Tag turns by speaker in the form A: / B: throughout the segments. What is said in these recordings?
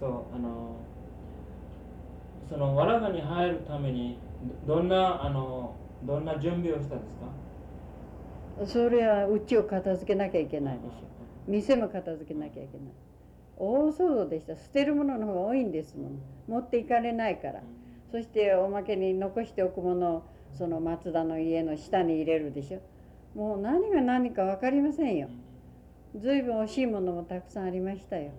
A: そうあのそのわらがに入るためにどんなあのどんな準備をしたんですか？
B: それはうちを片付けなきゃいけないでしょ。店も片付けなきゃいけない。大騒動でした。捨てるものの方が多いんですもん。持っていかれないから。そしておまけに残しておくものをその松田の家の下に入れるでしょ。もう何が何か分かりませんよ。ずいぶん惜しいものもたくさんありましたよ。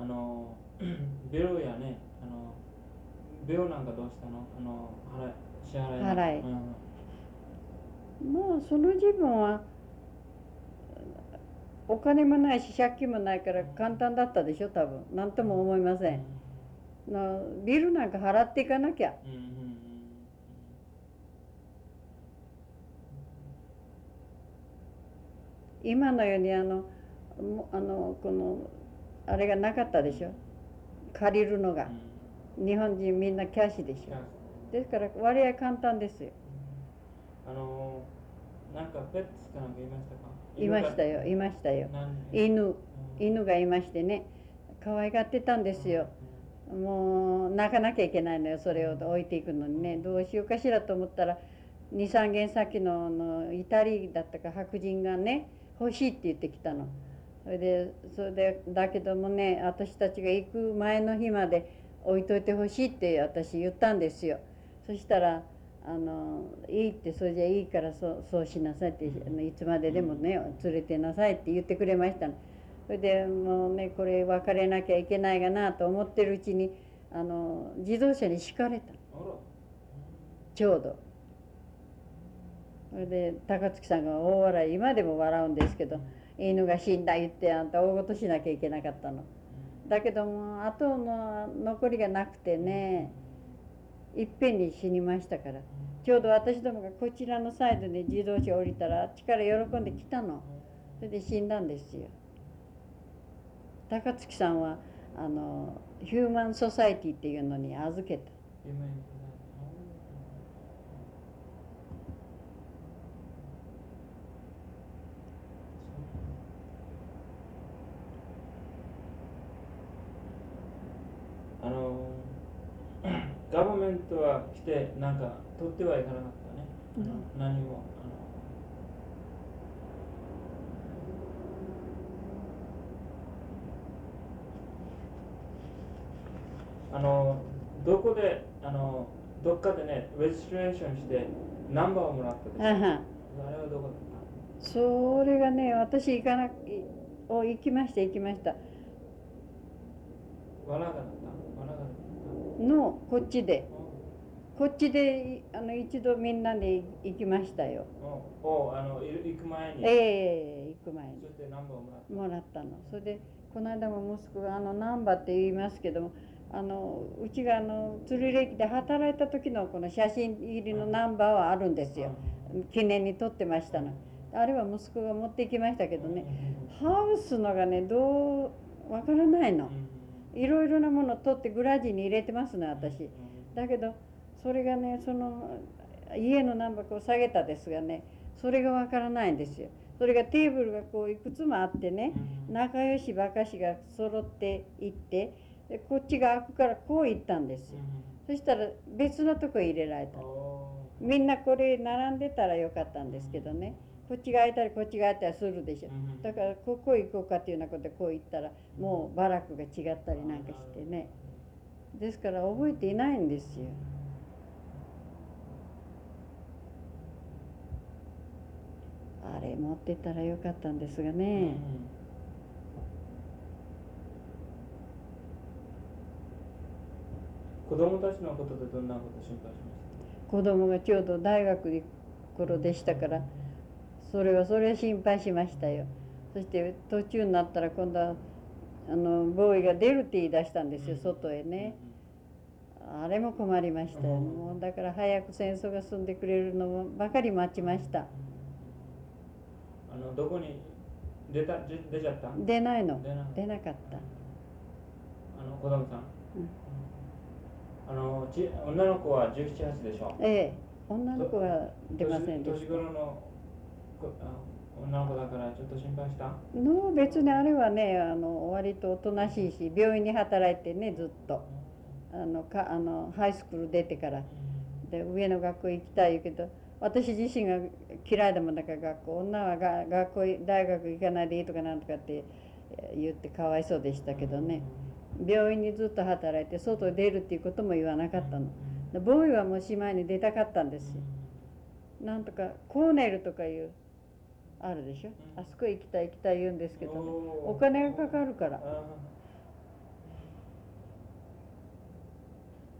A: あの ビルやねあのビルなんかどうしたの？あの払い支払いの。
B: 払い。
A: うん。
B: まあその自分はお金もないし借金もないから簡単だったでしょ？多分。何とも思いません。なビルなんか払っていかなきゃ。
A: うんうんうん。
B: 今のようにあのもあのこのあれがなかったでしょ。借りるのが。
A: うん。
B: 日本人みんなキャッシュでしょ。ですから割合簡単ですよ。
A: あのなんかペッツかなんかいましたか？
B: いましたよ。いましたよ。
A: 何
B: 犬。犬がいましてね。可愛がってたんですよ。もう泣かなきゃいけないのよ。それを置いていくのにね。どうしようかしらと思ったら23軒先のあのイタリだったか白人がね欲しいって言ってきたのそれでそれでだけどもね私たちが行く前の日まで置いといてほしいって私言ったんですよ。そしたらあのいいってそれじゃいいからそうそうしなさいっていつまででもね連れてなさいって言ってくれましたの。それでもうねこれ別れなきゃいけないかなと思ってるうちにあの自動車に敷かれたちょうど。それで高槻さんが大笑い今でも笑うんですけど犬が死んだ言ってあんた大事しなきゃいけなかったの。だけども後の残りがなくてねいっぺんに死にましたから。ちょうど私どもがこちらのサイドで自動車降りたらあっちから喜んで来たの。それで死んだんですよ。高槻さんはあのヒューマンソサイティっていうのに預けた
A: 夢にあの ガバメントは来てなんか取ってはいかなかったね、あの何も。あのあのどこであのどっかでねレジストレーションしてナンバーをもらったでしょ。
B: あは
A: あれはどこだっ
B: それがね私行かなお行きました行きました。
A: たわらがだったわらがだった
B: のこっちで。
A: お
B: こっちでいあの一度みんなで行きましたよ。
A: おおあのい行く前に、
B: ええ行く前に。
A: もらった
B: の？それでこの間も息子があの難波って言いますけどもあのうちがあの鶴入駅で働いた時のこの写真入りのナンバーはあるんですよ。記念に撮ってましたの。あれは息子が持ってきましたけどね。ハウスのがねどうわからないのいろいろなもの取ってグラジに入れてますね私。だけどそれがねその家のナンバーこう下げたですがねそれがわからないんですよ。それがテーブルがこういくつもあってね仲良しばかしが揃っていってでこっちが開くからこう行ったんですよ。そしたら別のとこ入れられた。みんなこれ並んでたらよかったんですけどねこっちが開いたりこっちが開いたりするでしょ。だからここ行こうかっていうようなことでこう行ったらもうバラックが違ったりなんかしてね。ですから覚えていないんですよ。あれ持ってたらよかったんですがね、
A: 子供たちのことでどんなこと心配しま
B: 子供がちょうど大学に頃でしたからそれはそれは心配しましたよ。そして途中になったら今度はあのボーイが出るって言い出したんですよ外へね。あれも困りましたよ。もうだから早く戦争が済んでくれるのばかり待ちました。
A: あのどこに出た出出ちゃった？
B: 出ないの。
A: 出な
B: かった。
A: あの子供さん、
B: うん。
A: あのち女の子は17、8でしょ？
B: ええ。女の子は出ませんで
A: 年
B: し
A: 年頃の女の子だからちょっと心配した？
B: の別にあれはねあの割とおとなしいし病院に働いてねずっと。あのかあのハイスクール出てから。で上の学校行きたい言うけど私自身が嫌いだもんだから学校。女はが学校大学行かないでいいとかなんとかって言ってかわいそうでしたけどね。病院にずっと働いて外出るっていうことも言わなかったの。でボーイはもう姉妹に出たかったんですよ。なんとかコーネルとかいうあるでしょ？あそこ行きたい行きたい言うんですけどね。お金がかかるから。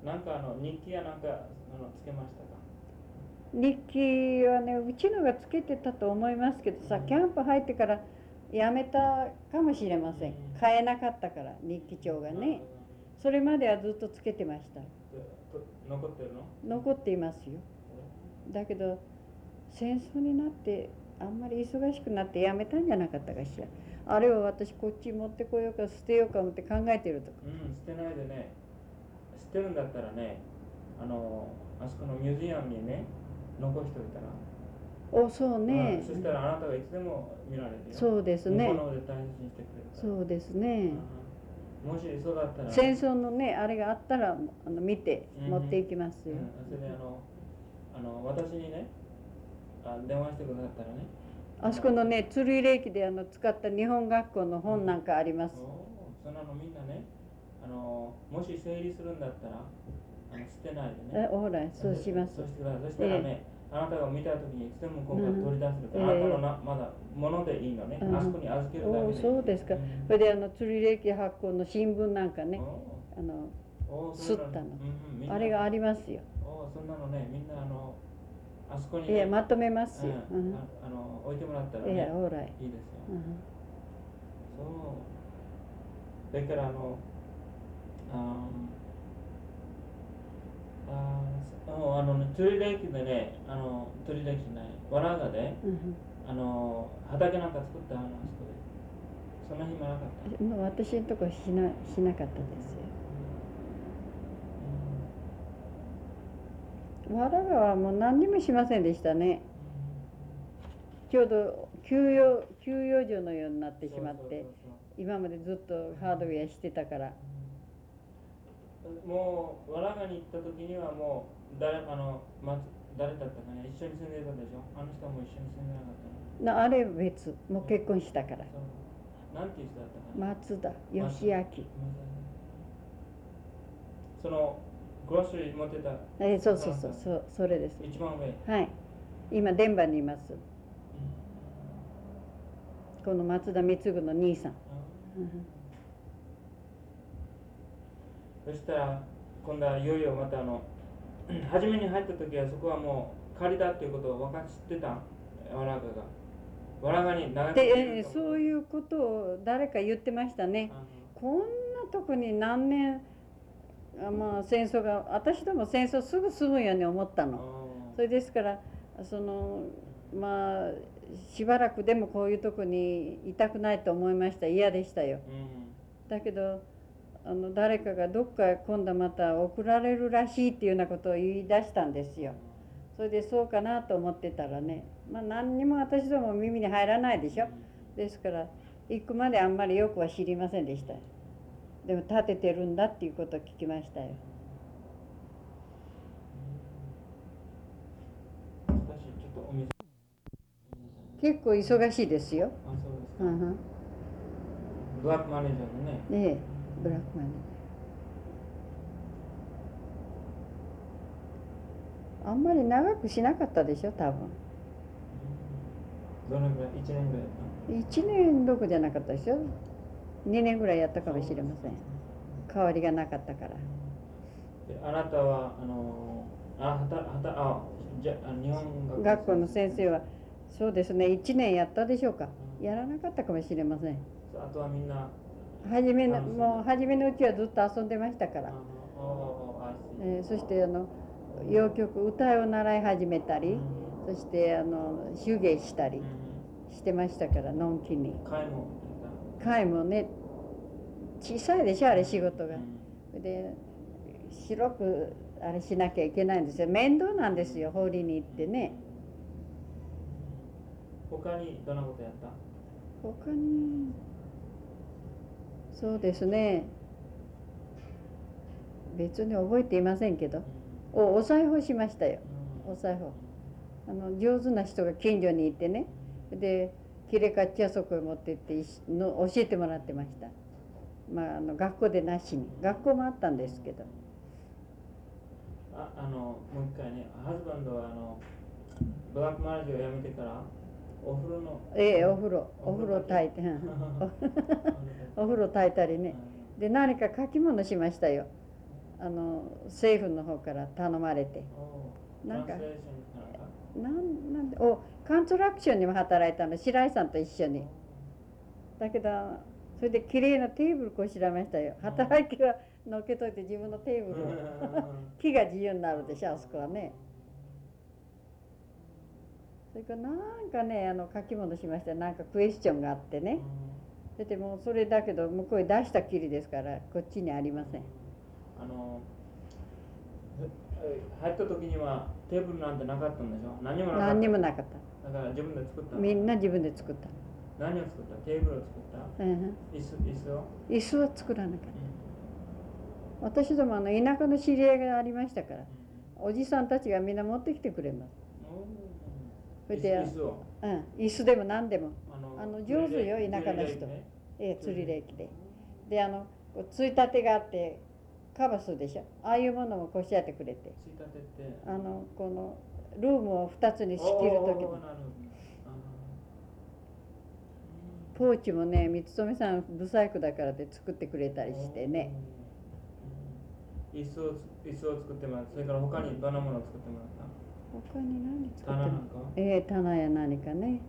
A: なんかあの日記やなんかあのつけましたか？
B: 日記はねうちのがつけてたと思いますけどさキャンプ入ってからやめたかもしれません。買えなかったから日記帳がね。それまではずっとつけてました。
A: 残ってるの？
B: 残っていますよ。だけど戦争になってあんまり忙しくなってやめたんじゃなかったかしら。あれを私こっち持ってこようか捨てようか思って考えてるとか。
A: うん捨てないでね。捨てるんだったらねあのあそこのミュージアムにね残しておいたら。
B: おそうね、
A: うんそしたらあなたがいつでも見られるよ。
B: そうですね。
A: 物で大切にしてくれる
B: そうですね。
A: うん。もしそうだったら。
B: 戦争のねあれがあったらあの見て
A: うん
B: 持っていきますよ、
A: うん、それであのあの私にねあ電話してくださったらね。
B: あそこのね鶴居霊機であの使った日本学校の本なんかあります、
A: おーそんなのみんなねあのもし整理するんだったらあの捨てないでね。
B: えほらそうします。
A: そうしてください。そしたらね、あなたが見た時にいつでも今回取り出せるから、
B: うん
A: あなたのなまだ物でいいのね、
B: うん。
A: あそこに預けるだけ
B: お
A: で
B: そうですか。
A: うん。
B: それであの鶴居霊機発行の新聞なんかね
A: お
B: あの
A: ーおーそんな
B: 吸ったの。
A: うんうん
B: あれがありますよ。
A: そんなのねみんなあのあそこに、
B: いやまとめますよ、
A: う
B: うん。ん
A: ああの置いてもらったら
B: いや
A: ね
B: ほらい、
A: いいですよ、
B: うん。
A: そう。それからあのあーああのね釣り歴でねあの釣り歴じゃないわらがで
B: うん
A: あの畑なんか作ったあのあそこで。その暇なかった。
B: 私のとこしなしなかったですよわらがはもう何にもしませんでしたね。ちょうど休養休養所のようになってしまって今までずっとハードウェアしてたから。
A: もうわらがに行った時にはもう誰あの、ま、誰だったかね一緒に住んでたでしょ？あの人も一緒に住んでなかったの？
B: なあれ別もう結婚したから。
A: そう。なんていう人だったかな、
B: 松田義明
A: そのグロッシリー持ってた。
B: えそうそうそうそうそれです。
A: 一番上、
B: はい。今電波にいます。この松田貢の兄さん、うん。
A: そしたら今度はいよいよまたあの 初めに入った時はそこはもう仮だっていうことを分かってた。わらがが。わらがに長く
B: で、えーそういうことを誰か言ってましたね。こんなとこに何年あまあ戦争が私でも戦争すぐ済むように思ったの。それですからそのまあしばらくでもこういうとこにいたくないと思いました。嫌でしたよ。だけどあの誰かがどっかへ今度また送られるらしいっていうようなことを言い出したんですよ。それでそうかなと思ってたらね。まあ何にも私ども耳に入らないでしょ。ですから行くまであんまりよくは知りませんでしたでも建ててるんだっていうことを聞きましたよ。結構忙しいですよ、
A: あそうですか。
B: うんうん、
A: ブラックマネージャーのね。
B: ねえブラックマネーあんまり長くしなかったでしょ多分。
A: どのぐらい？1年ぐらいやっ
B: 1年どこじゃなかったでしょ2年ぐらいやったかもしれません。変わりがなかったから。
A: あなたはあのあはたはたあじゃあ日本
B: 学校。の先生はそうですね。1年やったでしょうか。やらなかったかもしれません。
A: あとはみんな。
B: 初めのもう初めのうちはずっと遊んでましたから、えーそしてあの洋曲歌を習い始めたりそしてあの手芸したりしてましたからのんきに
A: 会も
B: ね小さいでしょあれ仕事が。
A: う。ん。
B: で白くあれしなきゃいけないんですよ。面倒なんですよ法理に行ってね。
A: 他にどんなことやった？
B: 他にそうですね。別に覚えていませんけど。おお裁縫しましたよ。お裁縫。あの上手な人が近所にいてね。で切れかっちゃそこへ持ってっていしの教えてもらってました。まああの学校でなしに。学校もあったんですけど。
A: ああのもう一回ねハズバンドはあのブラックマラジをやめてからお風呂の
B: ええお風呂。お風呂炊いてうん。お風呂炊いたりね。で何か書き物しましたよ。あの政府の方から頼まれて。な
A: んんかなんか？
B: なんなんでおカントラクションにも働いたの白井さんと一緒に。だけどそれで綺麗なテーブルこしらえましたよ。働きはのっけといて自分のテーブルを。木が自由になるでしょあそこはね。それからなんかねあの書き物しました。よなんかクエスチョンがあってね。だってもうそれだけど向こうへ出したきりですからこっちにありません。
A: あのえ入った時にはテーブルなんてなかったんでしょ？何にもなかった。
B: 何にもなかっ
A: だから自分で作った
B: みんな自分で作った。
A: 何を作った？テーブルを作った？
B: うん
A: 椅子？椅子を、
B: 椅子は作らなかった。私どもあの田舎の知り合いがありましたからおじさんたちがみんな持ってきてくれます。それで
A: 椅子を？
B: うん。椅子でも何でも。
A: あの
B: 上手よ田舎の人。ええ釣り歴で。であのこうついたてがあってカバスでしょ？ああいうものもこしらえてくれて。
A: ついたてって。
B: あのこのルームを2つに仕切る時の
A: おーなるほど。あ
B: ポーチもね三つさんブサイクだからで作ってくれた
A: ー
B: りしてね。
A: うん。椅子をつ椅子を作ってもらった。それから他にどんなものを作ってもらった？
B: 他に何作ってる
A: 棚なんか
B: ええ棚や何かね。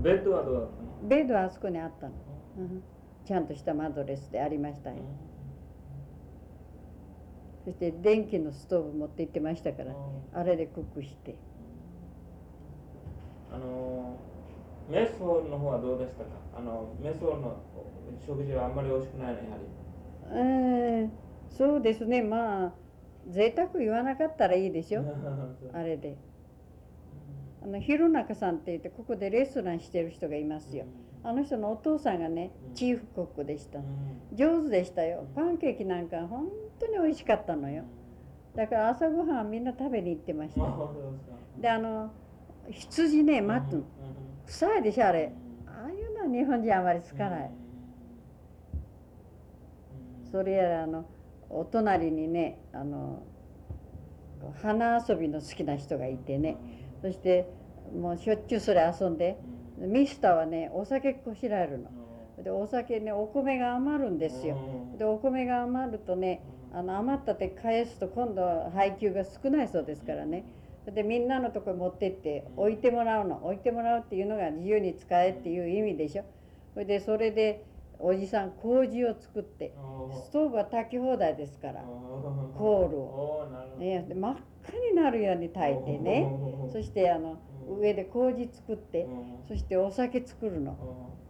A: ベッドはどうだったの？
B: ベッドはあそこにあったの、うん、ちゃんとしたマドレスでありましたよそして電気のストーブ持って行ってましたから
A: うん。
B: あれでクックして。
A: あのメスホールの方はどうでしたか？あのメスホールの食事はあんまり美味しくないの？やはり。
B: ええそうですね。まあ贅沢言わなかったらいいでしょ？あれで。あの弘中さんって言ってここでレストランしてる人がいますよあの人のお父さんがねチーフコックでした。上手でしたよ。パンケーキなんか本当に美味しかったのよ。だから朝ごはんはみんな食べに行ってました。であの羊ね待つ臭いでしょあれ。ああいうのは日本人あまりつかない。それやらあのお隣にねあの花遊びの好きな人がいてね。そしてもうしょっちゅうそれ遊んでミスターはねお酒こしらえるの。でお酒ねお米が余るんですよ。でお米が余るとねあの余ったって返すと今度は配給が少ないそうですからね。でみんなのとこに持ってって置いてもらうの。置いてもらうっていうのが自由に使えっていう意味でしょ。それでそれでおじさん麹を作ってストーブは炊き放題ですからコールを、真っ赤になるように炊いてね。そしてあの上で麹作ってそしてお酒作るの。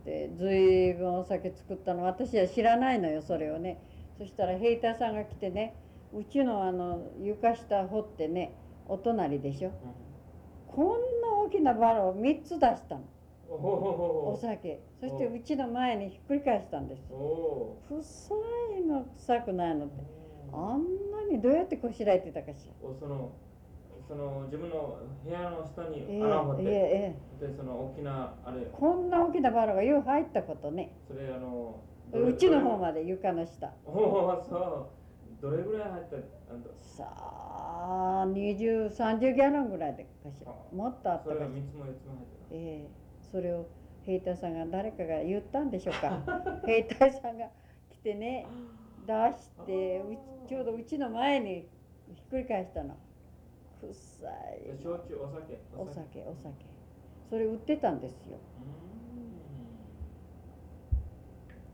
B: でずいぶんお酒作ったの。私は知らないのよそれをね。そしたら兵隊さんが来てねうちのあの床下掘ってねお隣でしょ。こんな大きなバラを3つ出したの。お酒。そしてうちの前にひっくり返したんです。臭いの臭くないのって。あんなにどうやってこしらえてたかしら。
A: そのその自分の部屋の下に
B: え
A: 穴を掘って、
B: えええ
A: でその大きなあれ
B: こんな大きなバラがよう入ったことね。
A: それあの
B: うちの方まで床の下。
A: おおそう。どれぐらい入った
B: さあ2030ギャランぐらいでかしら。もっとあったかしら。
A: 3つも4つも入って
B: ええそれを兵隊さんが誰かが言ったんでしょうか。兵隊さんが来てね出してうちちょうどうちの前にひっくり返したの臭い。
A: 焼酎お酒。
B: お酒お酒。それ売ってたんですよ。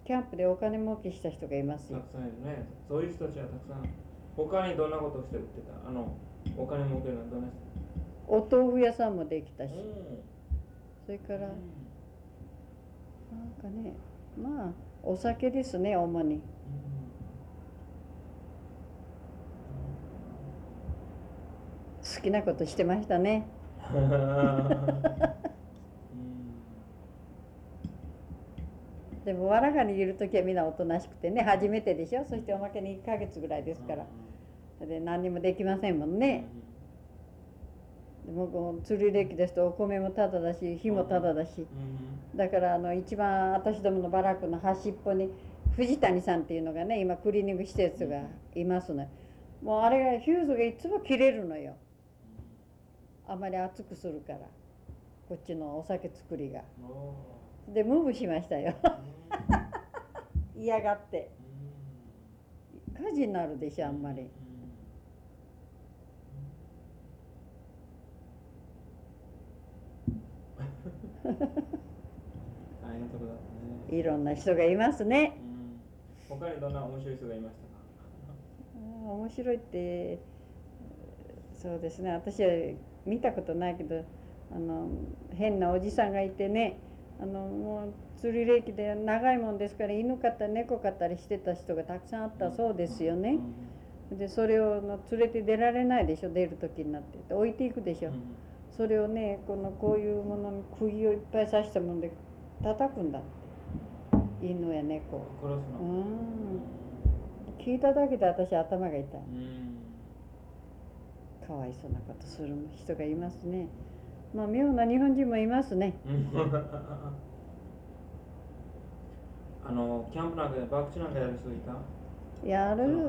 B: キャンプでお金儲けした人がいますよ。
A: うんたくさんいるね。そういう人たちはたくさん。他にどんなことをして売ってた？あのお金儲けるのはどんな人？
B: お豆腐屋さんもできたし。それからなんかねまあお酒ですね主に好きなことしてましたね。でもわらがにいる時はみんなおとなしくてね初めてでしょ？そしておまけに1ヶ月ぐらいですから。で何にもできませんもんね。でも釣り歴ですとお米もタダだし火もタダだし。だからあの一番私どものバラックの端っこに藤谷さんっていうのがね今クリーニング施設がいますのもうあれがヒューズがいつも切れるのよあまり熱くするからこっちのお酒作りが。でムーブしましたよ。嫌がって。火事になるでしょあんまり。
A: 大変なとこだったね。
B: いろんな人がいますね。
A: うん。他にどんな面白い人がいましたか？
B: 面白いってそうですね。私は見たことないけどあの変なおじさんがいてねあのもう釣り歴で長いもんですから犬飼ったり猫飼ったりしてた人がたくさんあったそうですよね。でそれをの連れて出られないでしょ出る時になってで置いていくでしょ。それをねこのこういうものに釘をいっぱい刺したもんで叩くんだって犬や猫を。
A: 殺す
B: う
A: の
B: ん聞いただけで私頭が痛い。
A: うん
B: かわいそうなことする人がいますね。まあ妙な日本人もいますね。
A: あのキャンプなんかでバクチなんかやる人いた？
B: やる。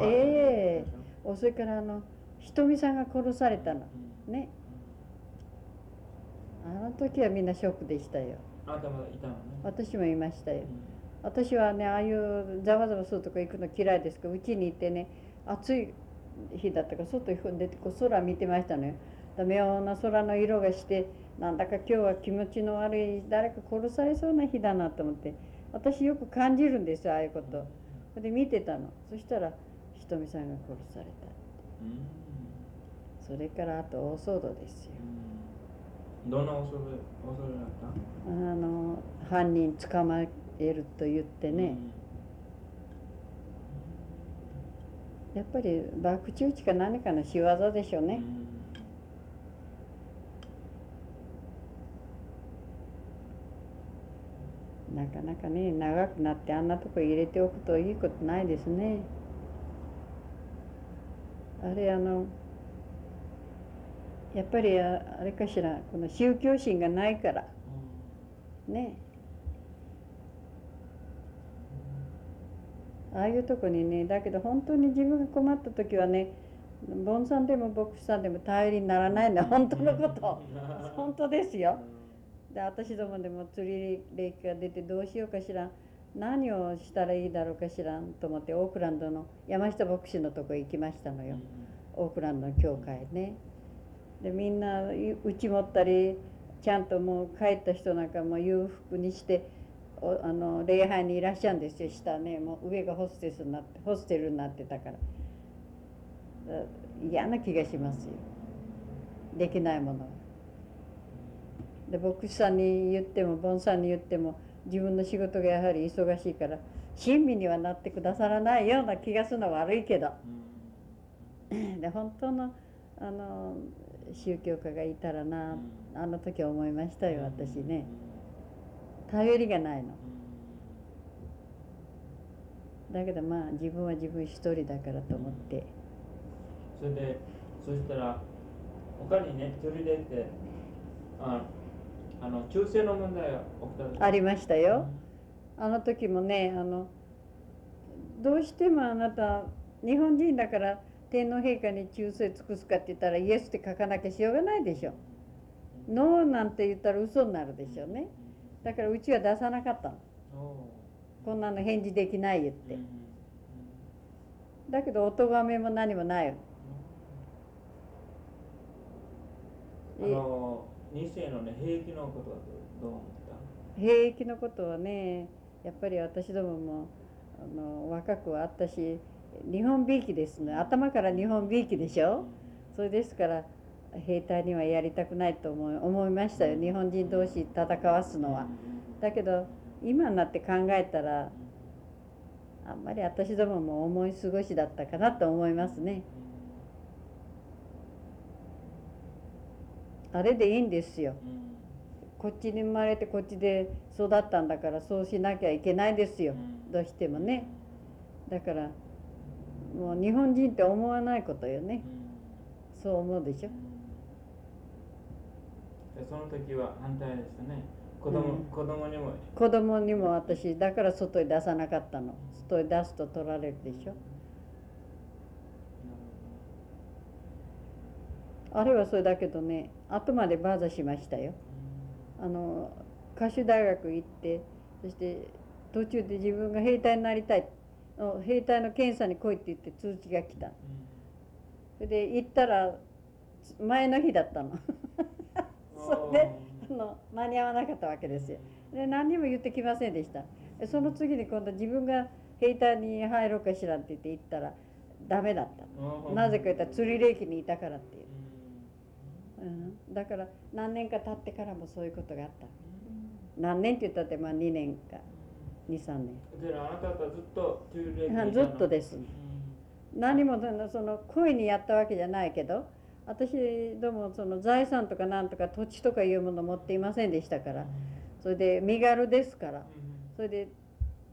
B: ええ。おそれからあのひとみさんが殺されたの。
A: うん。
B: ね。あの時はみんなショックでしたよ。
A: あなたもいたのね。
B: 私もいましたよ。
A: うん。
B: 私はねああいうざわざわするとこ行くの嫌いですけどうちにいてね暑い日だったから外に出てこう空見てましたのよ。だ妙な空の色がしてなんだか今日は気持ちの悪い誰か殺されそうな日だなと思って私よく感じるんですよああいうこと。で見てたの。そしたらひとみさんが殺された
A: うん。
B: それからあと大騒動ですよ。
A: うん。どんな恐れ恐れだった？
B: あの犯人捕まえると言ってね、やっぱり爆中打ちか何かの仕業でしょう
A: うん
B: ね、なかなかね長くなってあんなとこ入れておくといいことないですね。あれあのやっぱりああれかしらこの宗教心がないから。ねああいうとこにねだけど本当に自分が困った時はねボンさんでも牧師さんでも頼りにならないん。だ本当のこと。本当ですよ。で私どもでも釣り歴が出てどうしようかしら何をしたらいいだろうかしらと思ってオークランドの山下牧師のとこ行きましたのよ。オークランドの教会ね。でみんなうち持ったりちゃんともう帰った人なんかも裕福にしておあの礼拝にいらっしゃるんですよ。下ね。もう上がホステスになってホステルになってたから。だ嫌な気がしますよ。できないものは。で牧師さんに言ってもボンさんに言っても自分の仕事がやはり忙しいから親身にはなってくださらないような気がするのは悪いけど。で本当のあの宗教家がいたらなあの時は思いましたよ私ね頼りがないの。だけどまあ自分は自分一人だからと思って。
A: それでそしたら他にね釣りでってああの中世の問題が起きた
B: ありましたよ。あの時もねあのどうしてもあなた日本人だから天皇陛下に忠誠尽くすかって言ったらイエスって書かなきゃしようがないでしょ。ノーなんて言ったら嘘になるでしょうねだからうちは出さなかったの。こんなの返事できない言って。だけどお咎めも何もないよ
A: あの二世のね兵役のことはどう思った？
B: 兵役のことはねやっぱり私どももあの若くはあったし日本びいきですね。頭から日本びいきでしょ。それですから兵隊にはやりたくないと思い思いましたよ。日本人同士戦わすのは。だけど今になって考えたらあんまり私どもも思い過ごしだったかなと思いますね。あれでいいんですよ。
A: うん。
B: こっちに生まれてこっちで育ったんだからそうしなきゃいけないですよ。
A: うん。
B: どうしてもね。だからもう日本人って思わないことよね。
A: うん。
B: そう思うでしょ。
A: でその時は反対でしたね。子供、
B: うん。
A: 子供にも。
B: 子供にも私だから外へ出さなかったの。外へ出すと取られるでしょ。あれはそれだけどね後までバーザしましたよ。あの歌手大学行ってそして途中で自分が兵隊になりたいの兵隊の検査に来いって言って通知が来た。それで行ったら前の日だったのそれであの間に合わなかったわけですよ。で何にも言ってきませんでした。でその次に今度自分が兵隊に入ろうかしらって言って行ったらダメだった。なぜか言ったら釣り霊気にいたからっていう、うん、だから何年か経ってからもそういうことがあった。何年って言ったってまあ2年か23年。
A: であなたとはずっとトゥーレイク
B: うんずっとです。何もそのその恋にやったわけじゃないけど私どもその財産とかなんとか土地とかいうもの持っていませんでしたから。それで身軽ですから。それで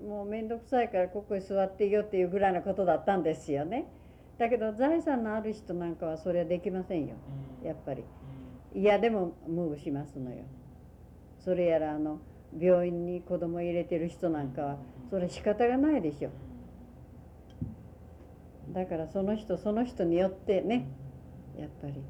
B: もう面倒くさいからここへ座っていいよっていうぐらいのことだったんですよね。だけど財産のある人なんかはそれはできませんよ。やっぱり。嫌でもムーブしますのよ。それやらあの病院に子供入れてる人なんかはそれ仕方がないでしょ。だからその人その人によってねやっぱり。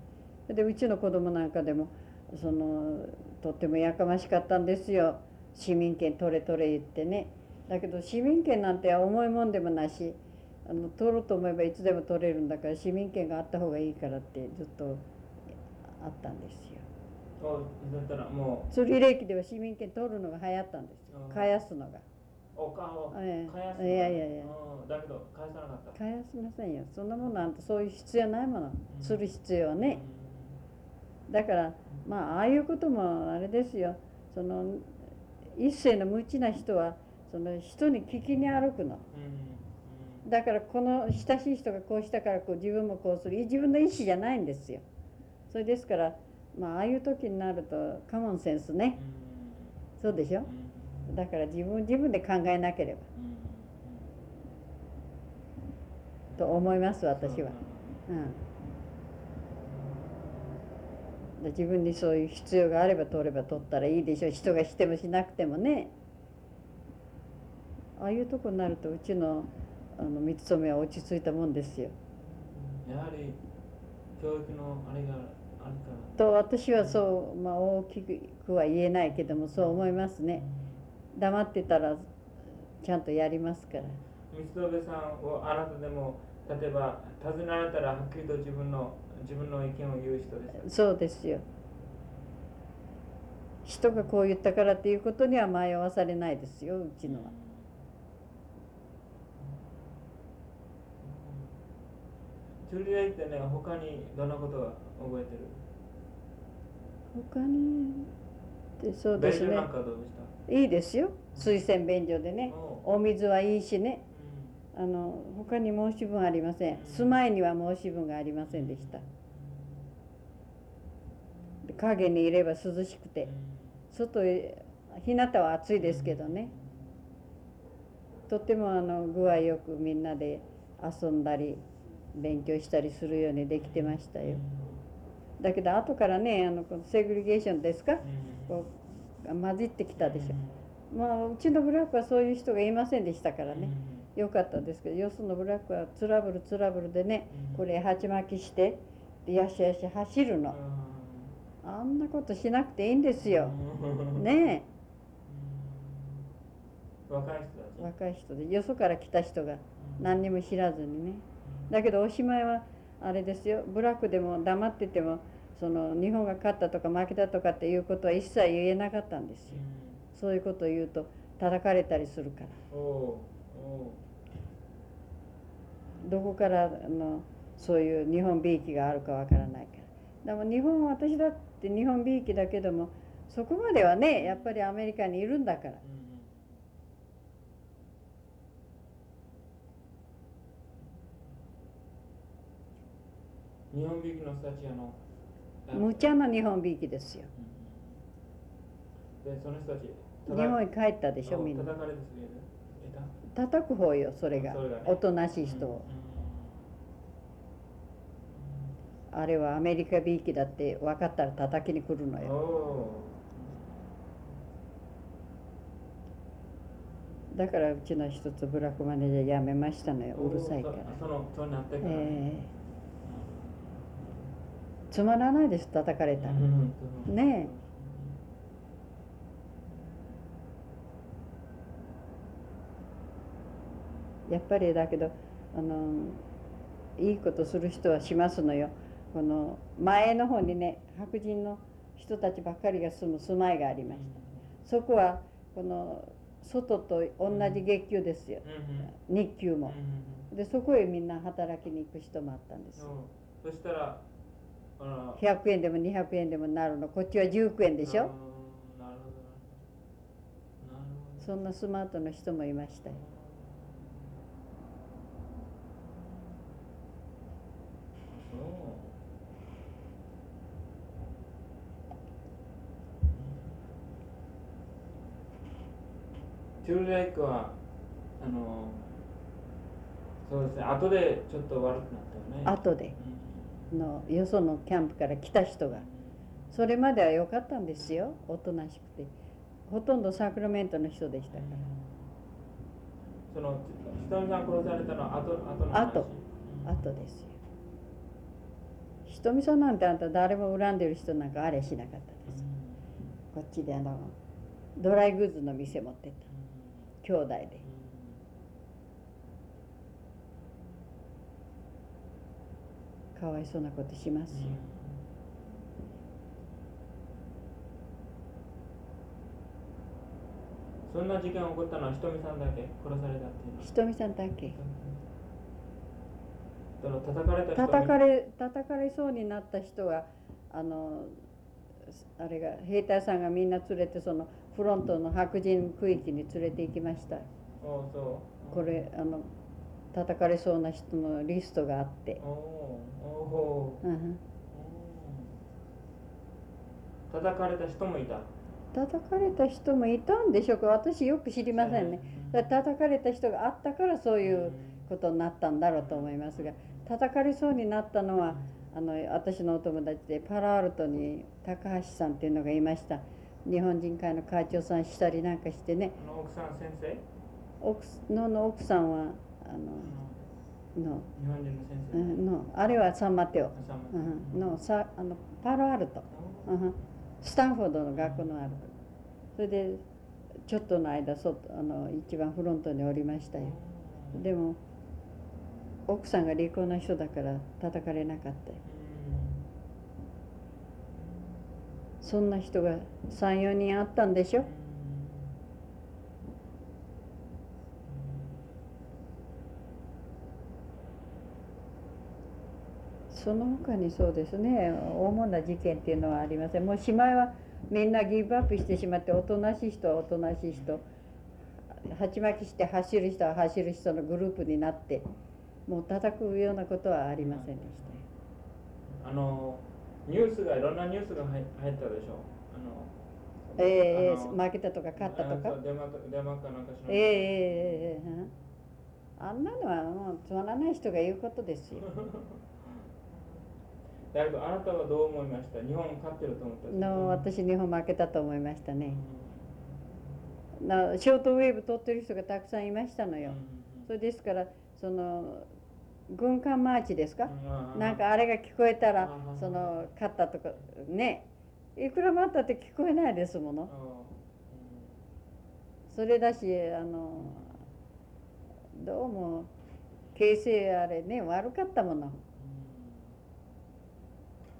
B: でうちの子供なんかでもそのとってもやかましかったんですよ。市民権取れ取れ言ってね。だけど市民権なんて重いもんでもないしあの取ろうと思えばいつでも取れるんだから市民権があった方がいいからってずっとあったんですよ。
A: おだったらも
B: 釣り歴では市民権取るのが流行ったんですよ。
A: うん。
B: 返すのが。
A: うお金を
B: ええ。
A: 返す
B: いやいやいや。
A: うん。だけど返さなかった。
B: 返しませんよ。そんなものなんてそういう必要ないもの。する必要はね。だからまあああいうこともあれですよ。その一世の無知な人はその人に聞きに歩くの。
A: うん。
B: だからこの親しい人がこうしたからこう自分もこうする。自分の意思じゃないんですよ。それですからまあああいう時になるとカモンセンスね。そうでしょ？だから自分自分で考えなければと思います私は。うん、で自分にそういう必要があれば取れば取ったらいいでしょう人がしてもしなくてもねああいうとこになるとうちのあの三つ目は落ち着いたもんですよ。
A: やはり教育のあれがあるから
B: と私はそう、まあ、大きくは言えないけどもそう思いますね。黙ってたらちゃんとやりますから。
A: 三つさんをあなたでも例えば尋ねられたらはっきりと自分の自分の意見を言う人です
B: そうですよ。人がこう言ったからっていうことには迷わされないですようちのは。
A: チュリレイってね他にどんなことが覚えてる？
B: 他にでそうですねいいですよ。水洗便所でね。
A: お
B: お水はいいしね。
A: う
B: あの他に申し分ありません。住まいには申し分がありませんでした。で影にいれば涼しくて。外へ日向は暑いですけどね。とってもあの具合よくみんなで遊んだり勉強したりするようにできてましたよ。だけど後からねあのこのセグリゲーションですか？こう混じってきたでしょ。まあうちのブラックはそういう人がいませんでしたからね。よかったですけどよそのブラックはトラブルトラブルでねこれ鉢巻きしてでやしやし走るの。あんなことしなくていいんですよ。ね
A: 若い人
B: 若い人でよそから来た人が何にも知らずにね。だけどおしまいはあれですよ。ブラックでも黙っててもその日本が勝ったとか負けたとかっていうことは一切言えなかったんですよ。そういうことを言うと叩かれたりするから。どこからあのそういう日本びいきがあるかわからないから。でも日本は私だって日本びいきだけどもそこまではねやっぱりアメリカにいるんだから。
A: 日本びいきの人たちあの
B: 無茶な日本びいきですよ。
A: でその人たち
B: 日本に帰ったでしょみんな。
A: 叩
B: く方よそれが。おとなしい人を。あれはアメリカびいきだって分かったら叩きに来るの
A: お
B: よ。
A: お
B: だからうちの一つブラックマネージャー辞めましたのよ
A: ー。
B: うるさいから。
A: そそのそ
B: ええつまらないです叩かれたら。
A: うん。
B: ねやっぱりだけどあのいいことする人はしますのよ。この前の方にね白人の人たちばっかりが住む住まいがありました。そこはこの外と同じ月給ですよ。日給も。
A: うん
B: でそこへみんな働きに行く人もあったんです
A: うん。そしたら
B: 100円でも200円でもなるの。こっちは19円でしょ。そんなスマートな人もいました。よ
A: トゥルレイクはあのそうですね。後でちょっと悪くなったよね。
B: 後で。
A: うん
B: のよそのキャンプから来た人が。それまでは良かったんですよ。おとなしくて。ほとんどサクラメントの人でしたから。
A: そのひとみさん殺されたのは後後の話？
B: 後。後ですよ。ひとみさんなんてあんた誰も恨んでる人なんかあれしなかったです。こっちであのドライグッズの店持ってった。兄弟でかわいそうなことしますよ。
A: そんな事件起こったのはひとみさんだけ殺されたっていう
B: ひとみさんだけ。
A: その叩かれた人
B: 叩かれ叩かれそうになった人があのあれが兵隊さんがみんな連れてそのフロントの白人区域に連れて行きました。これあの叩かれそうな人のリストがあって、
A: おう。
B: ん、
A: 叩かれた人もいた。
B: 叩かれた人もいたんでしょうか？私よく知りませんね。だから叩かれた人があったからそういうことになったんだろうと思いますが叩かれそうになったのはあの私のお友達でパラアルトに高橋さんっていうのがいました。日本人会の会長さんしたりなんかしてね。
A: 奥さん先生？
B: 奥のの奥さんはあのの
A: の
B: あれはサンマテオ、のさあのパラアルト、うん、スタンフォードの学校のあるそれでちょっとの間外あの一番フロントにおりましたよ。でも奥さんが離婚の人だから叩かれなかったよ。そんな人が34人あったんでしょ？その他にそうですね主な事件っていうのはありません。もうしまいはみんなギブアップしてしまっておとなしい人はおとなしい人鉢巻きして走る人は走る人のグループになってもう叩くようなことはありませんでした。よ
A: あのニュースがいろんなニュースが入入ったでしょあの
B: ええ
A: あの
B: 負けたとか勝ったとか？
A: デンマデンマなんかしら
B: ええええええうんあんなのはもうつまらない人が言うことですよ
A: だいぶあなたはどう思いました？日本勝ってると思った
B: の私日本負けたと思いましたね。なショートウェーブ取ってる人がたくさんいましたのよ。それですからその軍艦マーチですか？なんかあれが聞こえたら
A: うん
B: その勝ったとかね。いくら待ったって聞こえないですもの。それだしあのどうも形勢あれね悪かったもの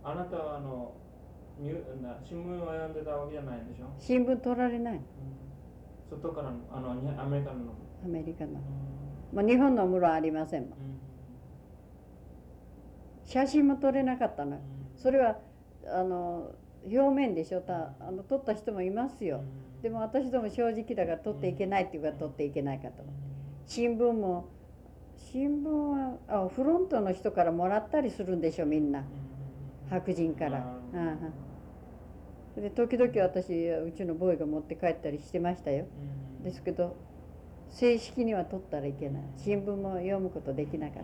A: あなたはあの新聞を読んでたわけじゃないんでしょ？
B: 新聞取られない。
A: 外からのあのにアメリカの。
B: アメリカの。もう日本のムロありません。もん。写真も撮れなかったの。それはあの表面でしょ？たあの撮った人もいますよ。でも私ども正直だから撮っていけないっていうか撮っていけないかと。新聞も新聞はあフロントの人からもらったりするんでしょみんな白人から。で時々私うちのボーイが持って帰ったりしてましたよ。
A: うん
B: ですけど正式には取ったらいけない。新聞も読むことできなかった。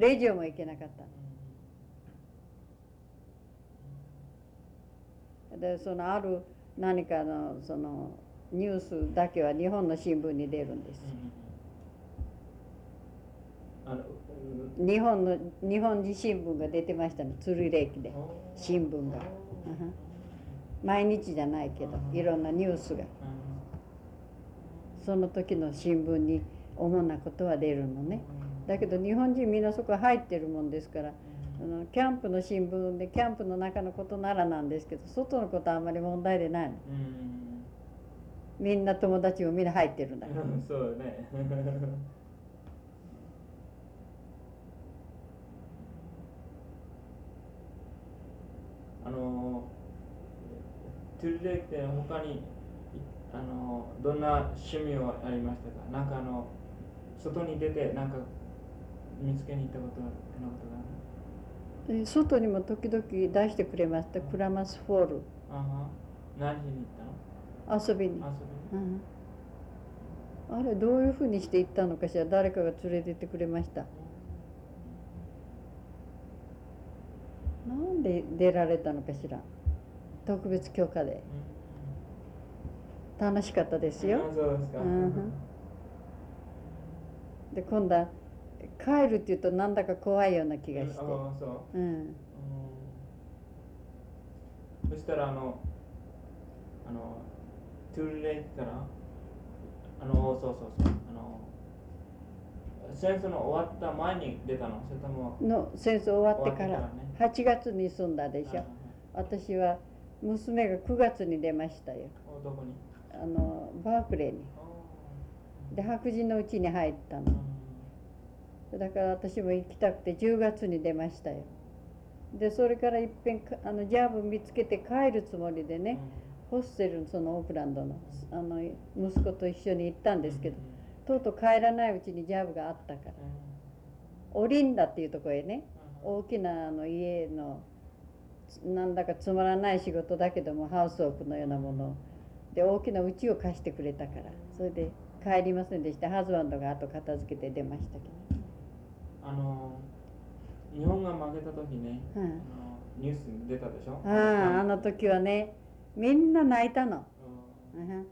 B: レジオも行けなかった。でそのある何かのそのニュースだけは日本の新聞に出るんです。
A: あの
B: 日本の日本人新聞が出てましたね鶴居駅で。
A: お
B: 新聞が。うん。毎日じゃないけどいろんなニュースが。その時の新聞に主なことは出るのね。だけど日本人みんなそこ入ってるもんですからあのキャンプの新聞でキャンプの中のことならなんですけど外のことはあんまり問題でないの。
A: うん。
B: みんな友達もみんな入ってるんだから。
A: そうねあのトゥルレイって他にいあのどんな趣味はありましたか？なんかあの外に出てなんか見つけに行ったことある
B: で外にも時々出してくれました。クラマスフォール。
A: 何しに行ったの？
B: 遊びに、
A: 遊びに。
B: うん。あれどういうふうにして行ったのかしら？誰かが連れてってくれましたなんで出られたのかしら？特別許可で。楽しかったですよ。
A: で
B: 今度は帰るっていうとなんだか怖いような気がして、
A: あそしたらあのあのトゥールレイクからあのそうそうそう。あの戦争の終わった前に出たの？それとも
B: の戦争終わってから。
A: 終わって
B: 8月に住んだでしょ。
A: あ
B: 私は娘が9月に出ましたよ。
A: おどこに？
B: あのバークレーに。で白人のうちに入ったの。だから私も行きたくて10月に出ましたよ。でそれからいっぺんかあのジャブ見つけて帰るつもりでねホステルのそのオークランドのあの息子と一緒に行ったんですけどとうとう帰らないうちにジャブがあったから。オリンダっていうところへね。大きなあの家のなんだかつまらない仕事だけどもハウスオープンのようなもので大きな家を貸してくれたから。それで帰りませんでした。ハズバンドが後片付けて出ましたけ
A: あの日本が負けた時ね、
B: ど、うん。
A: あのニュースに出たでしょ？
B: あああの時はねみんな泣いたの、
A: う
B: うん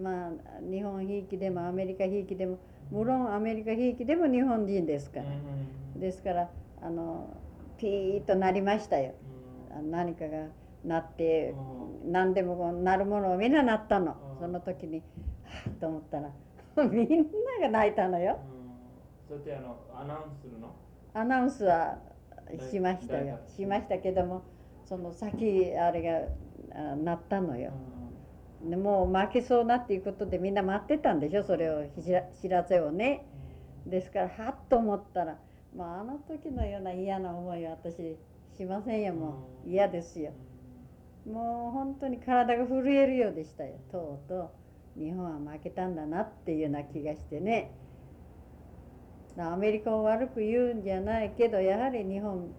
B: まあ日本ひいきでもアメリカひいきでも無論アメリカひいきでも日本人ですから、
A: ん。
B: ですからあのピーッとなりましたよ。何かがなって
A: う
B: 何でもこうなるものをみんななったの。
A: うん。
B: その時にはあと思ったら みんなが泣いたのよ。
A: うん。そうやってあのアナウンスするの？
B: アナウンスはしましたよ。しましたけどもその先あれがあなったのよ。でもう負けそうなっていうことでみんな待ってたんでしょそれを知らせをね。ですからはっと思ったら、まあ、あの時のような嫌な思いは私しませんよもう。嫌ですよ。もう本当に体が震えるようでしたよ。とうとう日本は負けたんだなっていうような気がしてね。アメリカを悪く言うんじゃないけどやはり日本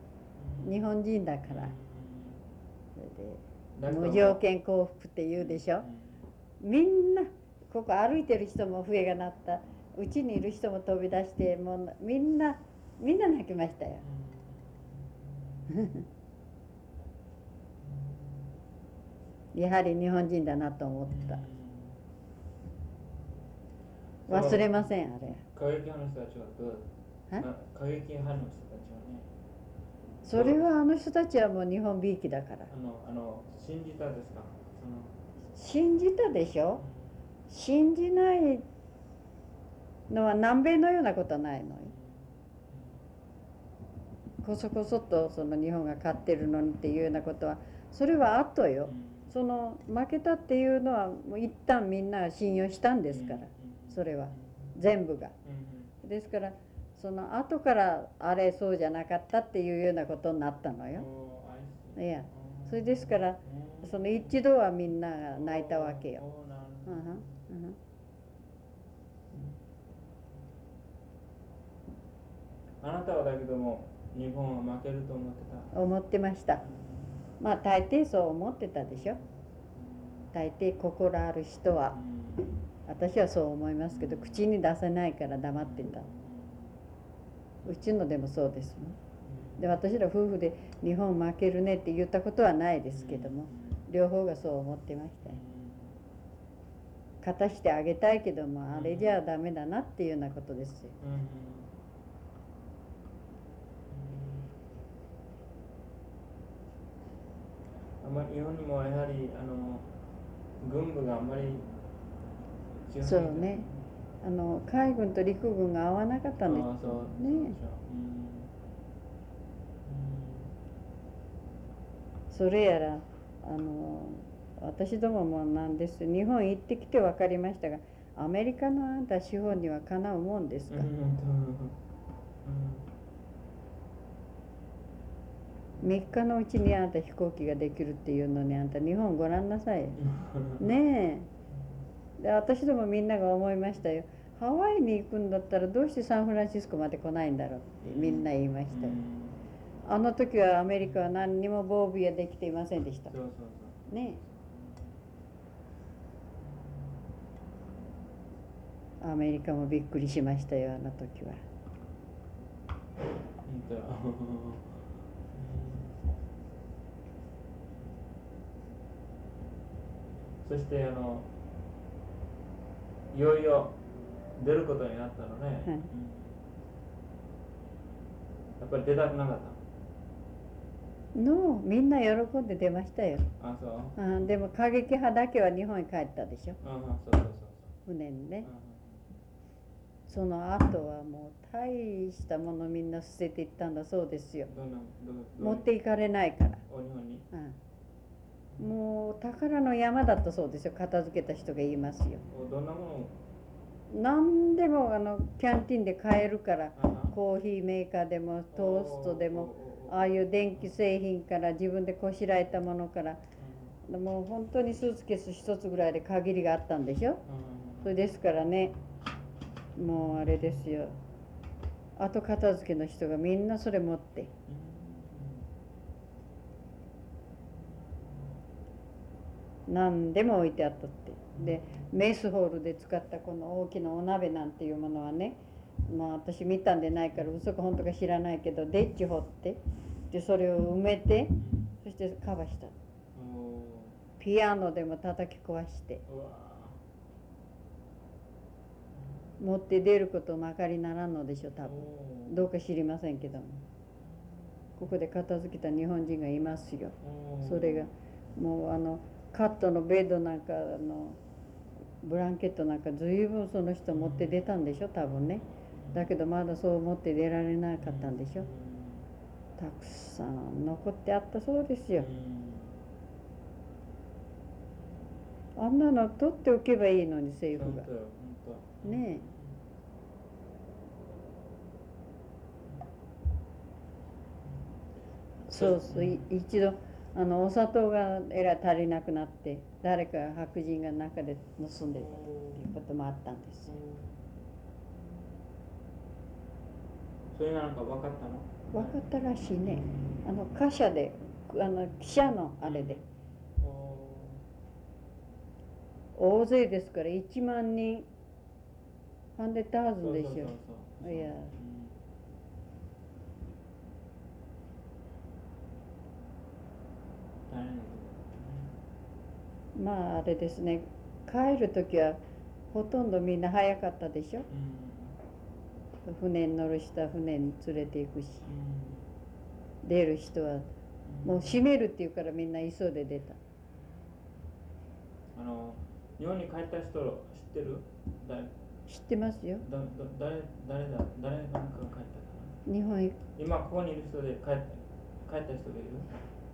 B: 日本人だから無条件幸福って言うでしょ？みんなここ歩いてる人も笛が鳴った。うちにいる人も飛び出してもうみんなみんな泣きましたよ。やはり日本人だなと思った。忘れませんあれ。
A: 過激派の人たちはどう過激派の人たちはね
B: それはあの人たちはもう日本びいきだから。
A: あのあの信じたですか？
B: 信じたでしょ？信じないのは南米のようなことはないの？よこそこそとその日本が勝ってるのにっていうようなことは。それは後よ。その負けたっていうのはもう一旦みんなが信用したんですから。それは。全部が。ですからその後からあれそうじゃなかったっていうようなことになったのよ。いや。それですからその一度はみんなが泣いたわけよ、
A: あなたはだけども日本は負けると思ってた？
B: 思ってました。まあ大抵そう思ってたでしょ。大抵心ある人は。私はそう思いますけど口に出せないから黙ってたうちのでもそうですもん。で私ら夫婦で日本負けるねって言ったことはないですけども両方がそう思ってましたよ。勝たしてあげたいけどもあれじゃダメだなっていうようなことですよ。
A: あんまり日本にもやはりあの軍部があんまり
B: そうねあの海軍と陸軍が合わなかったんですね。
A: そ
B: れやらあの私どももなんです。日本行ってきて分かりましたがアメリカのあんた資本にはかなうもんですか？
A: うんうん、うん
B: 3日のうちにあんた飛行機ができるっていうのにあんた日本ご覧なさい
A: うん
B: ねえで私どもみんなが思いましたよ。ハワイに行くんだったらどうしてサンフランシスコまで来ないんだろうってみんな言いましたよ。あの時はアメリカは何にも防備はできていませんでした。ね。えアメリカもびっくりしましたよあの時は。
A: そしてあのいよいよ出ることになったのね、
B: はい
A: うん。やっぱり出たくなかっ
B: の？みんな喜んで出ましたよ。
A: たあそう？
B: あでも過激派だけは日本に帰ったでしょ。
A: うんうんそうそうそう
B: 船にね
A: そう。
B: その後はもう大したものみんな捨てていったんだそうですよ持っていかれないから、
A: お日本に
B: うん、もう宝の山だったそうですよ。片付けた人が言いますよ。
A: おどんなものを？
B: 何でもあのキャンティンで買えるからコーヒーメーカーでもトーストでもああいう電気製品から自分でこしらえたものからもう本当にスーツケース一つぐらいで限りがあったんでしょ？
A: うん。
B: それですからねもうあれですよ。後片付けの人がみんなそれ持って何でも置いてあったって。でメスホールで使ったこの大きなお鍋なんていうものはねまあ私見たんでないから嘘か本当か知らないけどデッチ掘ってでそれを埋めてそしてカバーした。ピアノでも叩き壊して。持って出ることまかりならんのでしょ多分。どうか知りませんけども。ここで片付けた日本人がいますよ。それがもうあのカットのベッドなんかあのブランケットなんか随分その人持って出たんでしょ多分ね。だけどまだそう思って出られなかったんでしょ。たくさん残ってあったそうですよ。あんなの取っておけばいいのに政府が。ねえ。そうそうい一度あのお砂糖がえらい足りなくなって誰か白人が中で盗んでたっていうこともあったんですよ。
A: それなんか分かったの？
B: 分かったらしいね。あの貨車であの汽車のあれで。
A: お
B: 大勢ですから1万人。ハンデター
A: ー
B: ズンでしょいや
A: うん大変だけど
B: まああれですね。帰る時はほとんどみんな早かったでしょ？
A: うん。
B: 船に乗る人は船に連れて行くし。
A: うん。
B: 出る人はもう閉めるっていうからみんな急いで出た。
A: あの日本に帰った人知ってる？誰？
B: 知ってますよ。
A: だだ誰誰だ？誰なんかが帰ったかな？
B: 日本へ。
A: 今ここにいる人で帰った帰った人がいる？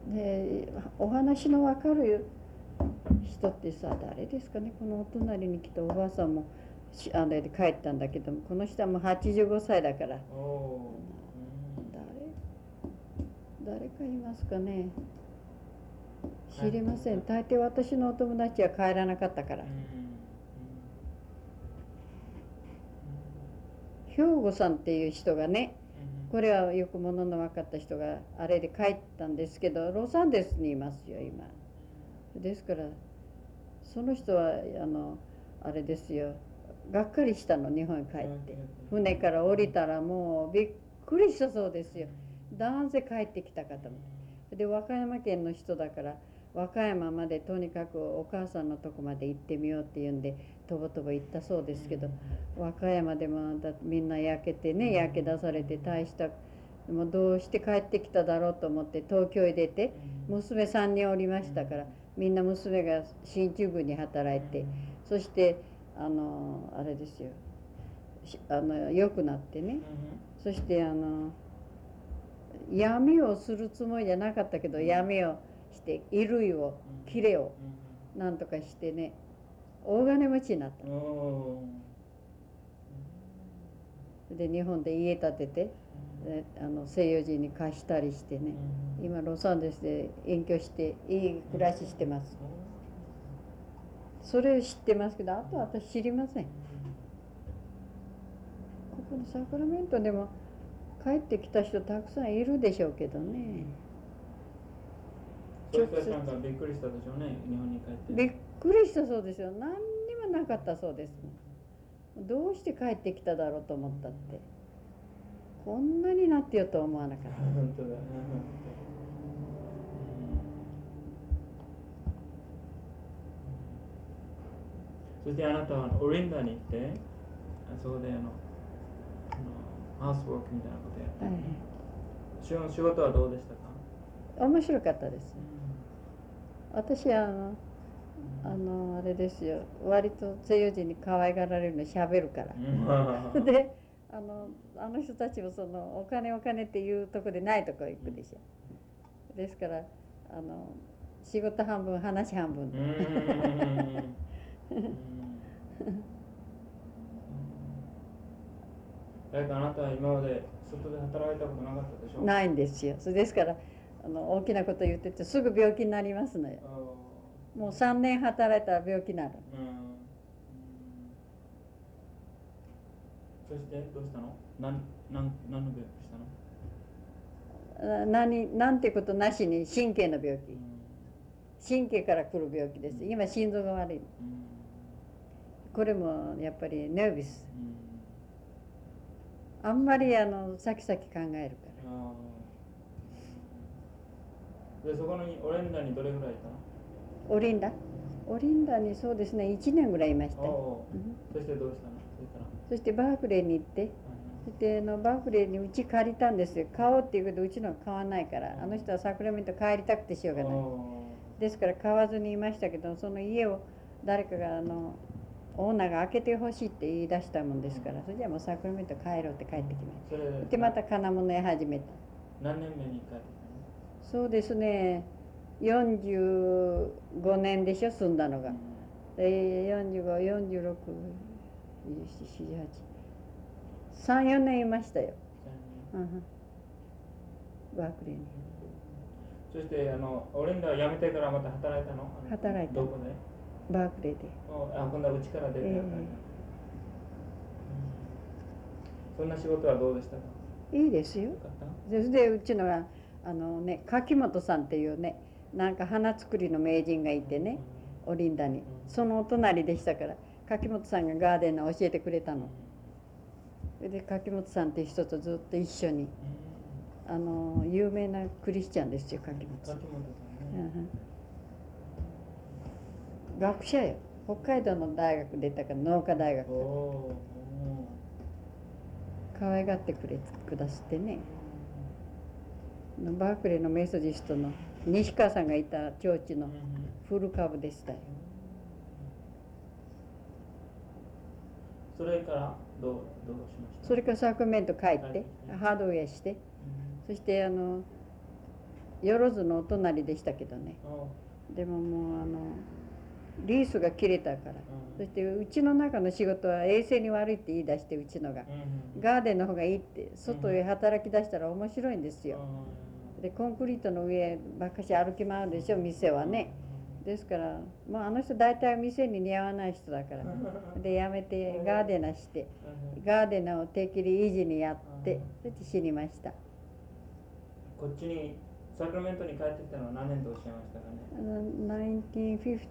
B: でお話の分かる人ってさ誰ですかね？このお隣に来たおばあさんもしあれで帰ったんだけどもこの人はもう85歳だから。誰？誰かいますかね？知りません。大抵私のお友達は帰らなかったから。兵庫さんっていう人がねこれはよくものの分かった人があれで帰ったんですけどロサンゼルスにいますよ今。ですからその人はあのあれですよ。がっかりしたの日本に帰って。船から降りたらもうびっくりしたそうですよ。男性帰ってきたかと思ってで和歌山県の人だから和歌山までとにかくお母さんのとこまで行ってみようっていうんでとぼとぼ行ったそうですけど和歌山でもだみんな焼けてね焼け出されて大したもうどうして帰ってきただろうと思って東京へ出て娘3人おりましたからみんな娘が進駐軍に働いてそしてあのあれですよしあの良くなってねそしてあの闇をするつもりじゃなかったけど闇をして衣類を切れをなんとかしてね大金持ちになった。で日本で家建ててであの西洋人に貸したりしてね。今ロサンゼルスで隠居していい暮らししてます。それ知ってますけどあとは私知りません。ここのサクラメントでも帰ってきた人たくさんいるでしょうけどね。
A: そういう人たちなんかびっくりしたでしょうね。日本に帰って
B: くりしたそうですよ。何にもなかったそうです。どうして帰ってきただろうと思ったって。こんなになってよとは思わなかった。
A: 本当だそしてあなたはオリンダに行ってあそこであのハウスワークみたいなことやって、
B: はい
A: 仕事はどうでしたか、
B: 面白かったです。私あのあのあれですよ。割と西洋人に可愛がられるの喋るから。
A: うん。
B: であのあの人たちもそのお金お金っていうとこでないとこ行くでしょ。ですからあの仕事半分話半分。
A: うーん。うん。だからあなたは今まで外で働いたことなかったでしょ？
B: ないんですよ。それですからあの大きなこと言っててすぐ病気になりますのよ。
A: あ
B: もう3年働いたら病気になる
A: そしてどうしたの？なんなん何の病気したの？
B: あ何なんてことなしに神経の病気。
A: うん。
B: 神経から来る病気です。今心臓が悪い
A: うん。
B: これもやっぱりネービス。
A: うん。
B: あんまりあの先々考えるから。
A: でそこにオレンダにどれぐらいいたの？
B: オリンダ？オリンダにそうですね。1年ぐらいいました。
A: そしてどうしたの？そ
B: してバークレーに行って。そしてあのバークレーにうち借りたんですよ。買おうっていうけどうちのは買わないから。あの人はサクラメント帰りたくてしょうがない。
A: お
B: ですから買わずにいましたけどその家を誰かがあのオーナーが開けてほしいって言い出したもんですから。それじゃあもうサクラメント帰ろうって帰ってきました。でまた金物屋始めた。
A: 何年目に帰ってき
B: そうですね45年でしょ住んだのが。
A: たの
B: で45467834年いましたよ、うんうん、バークレーに
A: そしてあのオレンダを辞めてからまた働いたの？
B: 働いた。
A: どこで？
B: バークレーで
A: おあ今度はうちから出て
B: ええ。
A: 働いた、うん。そんな仕事はどうでしたか？
B: いいですよ。それでうちのはあのね柿本さんっていうねなんか花作りの名人がいてねオリンダに。そのお隣でしたから柿本さんがガーデンの教えてくれたの。それで柿本さんって人とずっと一緒にあの有名なクリスチャンですよ柿本さん、
A: 柿本さんね。
B: うんうん。学者よ。北海道の大学出たから農科大学。
A: おお
B: 可愛がってくれくだすってね。バークレーのメソジストの西川さんがいたチョーチのフル株でしたよ。
A: それからどうどうしました？
B: それからサクラメント帰ってハードウェアしてそしてあのよろずのお隣でしたけどね。でももうあのリースが切れたから。
A: うん。
B: そしてうちの中の仕事は衛生に悪いって言い出してうちのが。
A: うん。
B: ガーデンの方がいいって外へ働き出したら面白いんですよでコンクリートの上ばっかし歩き回るでしょ店はね。ですからまああの人大体店に似合わない人だから。でやめてガーデナーしてガーデナーを定期的に維持にやっってそれで知りました。
A: こっちにサクラメントに帰ってきたのは何年とおっしゃいましたかね？
B: あの1950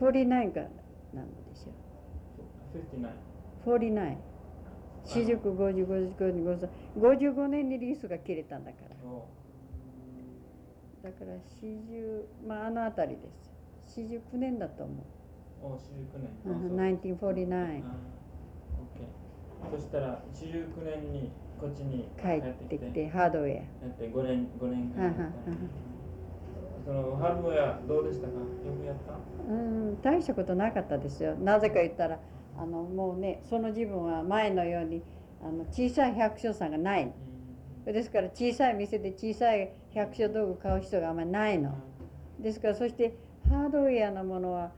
B: 49かなんでしょ
A: 59
B: う49四十九五十五十五十五十55年にリースが切れたんだから。
A: お。
B: だから40まああの辺りです。49年だと思
A: お49年。
B: う、うん、1949
A: あそう。あ OK そしたら49年にこっちに
B: 帰ってきてハードウェア。
A: やって5年5年間やった。
B: ははは
A: そのハードウェアどうでしたか？よくやった？
B: うん大したことなかったですよ。なぜか言ったらあのもうねその自分は前のようにあの小さい百姓さんがないの。ですから小さい店で小さい百姓道具買う人があんまりないの。ですからそしてハードウェアのものは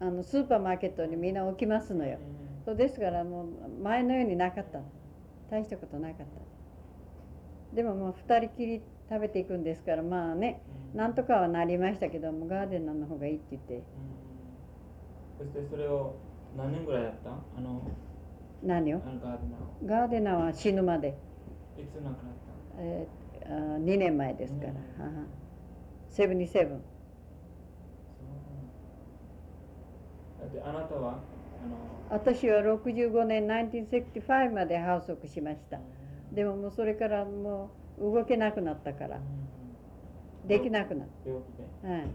B: あのスーパーマーケットにみんな置きますのよ。そうですからもう前のようになかったの。大したことなかった。でももう二人きり食べていくんですからまあねなんとかはなりましたけどもガーデナーの方がいいって言って。
A: そしてそれを何年ぐらいやった？あの
B: 何を？
A: あのガーデナーを。
B: ガーデナーは死ぬまで、
A: いつ亡くなった？
B: えーあ2年前ですから、セブンセブン。
A: そうだ。ってあなたはあの
B: 私は65年1965までハウスオクしました。でももうそれからもう動けなくなったから。できなくなっ
A: 病気で。
B: た、はい、